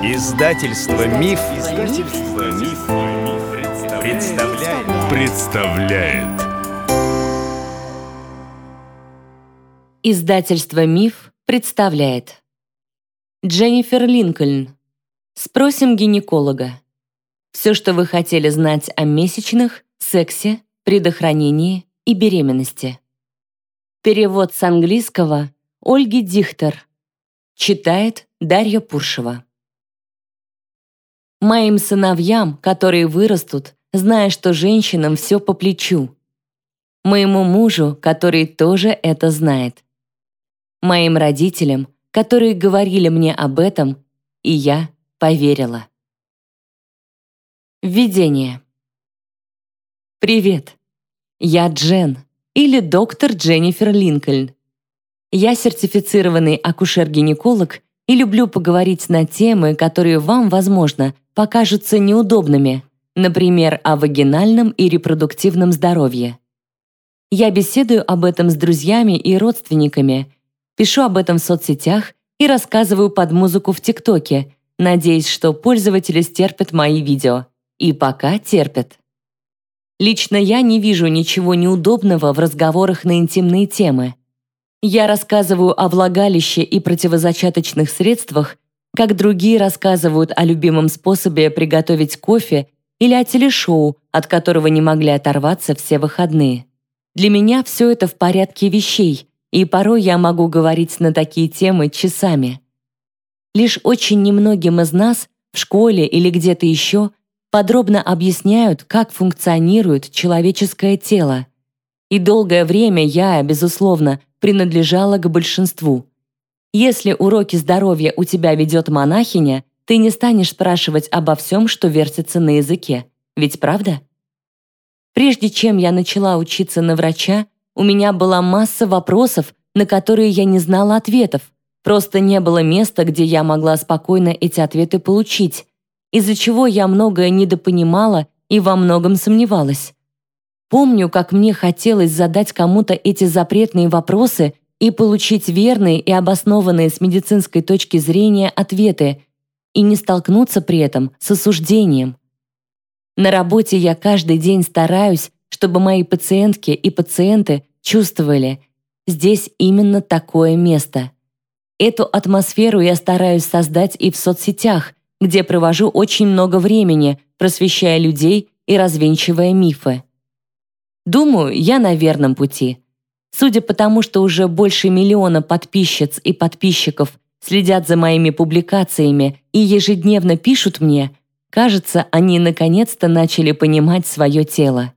Издательство Миф, Издательство Миф, представляет. представляет. Издательство Миф представляет. Дженнифер Линкольн. Спросим гинеколога. Все, что вы хотели знать о месячных, сексе, предохранении и беременности. Перевод с английского Ольги Дихтер. Читает Дарья Пуршева. Моим сыновьям, которые вырастут, зная, что женщинам все по плечу. Моему мужу, который тоже это знает. Моим родителям, которые говорили мне об этом, и я поверила. Введение. Привет. Я Джен, или доктор Дженнифер Линкольн. Я сертифицированный акушер-гинеколог и люблю поговорить на темы, которые вам, возможно, покажутся неудобными, например, о вагинальном и репродуктивном здоровье. Я беседую об этом с друзьями и родственниками, пишу об этом в соцсетях и рассказываю под музыку в ТикТоке, надеясь, что пользователи стерпят мои видео. И пока терпят. Лично я не вижу ничего неудобного в разговорах на интимные темы. Я рассказываю о влагалище и противозачаточных средствах как другие рассказывают о любимом способе приготовить кофе или о телешоу, от которого не могли оторваться все выходные. Для меня все это в порядке вещей, и порой я могу говорить на такие темы часами. Лишь очень немногим из нас в школе или где-то еще подробно объясняют, как функционирует человеческое тело. И долгое время я, безусловно, принадлежала к большинству. Если уроки здоровья у тебя ведет монахиня, ты не станешь спрашивать обо всем, что вертится на языке. Ведь правда? Прежде чем я начала учиться на врача, у меня была масса вопросов, на которые я не знала ответов. Просто не было места, где я могла спокойно эти ответы получить, из-за чего я многое недопонимала и во многом сомневалась. Помню, как мне хотелось задать кому-то эти запретные вопросы и получить верные и обоснованные с медицинской точки зрения ответы и не столкнуться при этом с осуждением. На работе я каждый день стараюсь, чтобы мои пациентки и пациенты чувствовали, здесь именно такое место. Эту атмосферу я стараюсь создать и в соцсетях, где провожу очень много времени, просвещая людей и развенчивая мифы. Думаю, я на верном пути. Судя по тому, что уже больше миллиона подписчиц и подписчиков следят за моими публикациями и ежедневно пишут мне, кажется, они наконец-то начали понимать свое тело.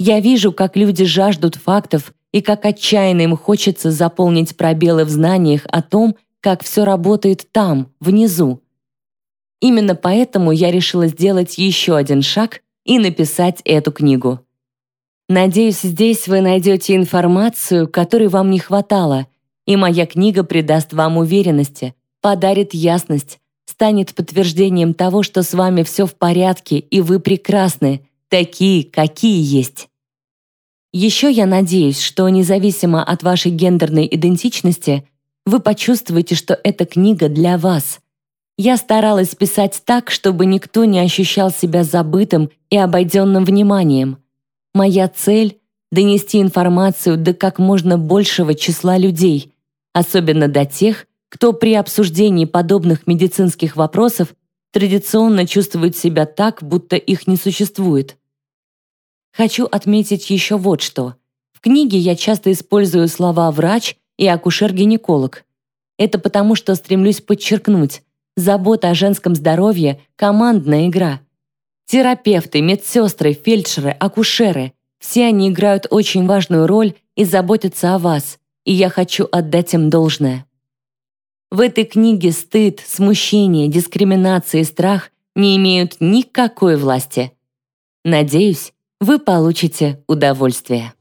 Я вижу, как люди жаждут фактов и как отчаянно им хочется заполнить пробелы в знаниях о том, как все работает там, внизу. Именно поэтому я решила сделать еще один шаг и написать эту книгу. Надеюсь, здесь вы найдете информацию, которой вам не хватало, и моя книга придаст вам уверенности, подарит ясность, станет подтверждением того, что с вами все в порядке и вы прекрасны, такие, какие есть. Еще я надеюсь, что независимо от вашей гендерной идентичности, вы почувствуете, что эта книга для вас. Я старалась писать так, чтобы никто не ощущал себя забытым и обойденным вниманием – Моя цель — донести информацию до как можно большего числа людей, особенно до тех, кто при обсуждении подобных медицинских вопросов традиционно чувствует себя так, будто их не существует. Хочу отметить еще вот что. В книге я часто использую слова «врач» и «акушер-гинеколог». Это потому, что стремлюсь подчеркнуть, забота о женском здоровье – командная игра – Терапевты, медсестры, фельдшеры, акушеры – все они играют очень важную роль и заботятся о вас, и я хочу отдать им должное. В этой книге стыд, смущение, дискриминация и страх не имеют никакой власти. Надеюсь, вы получите удовольствие.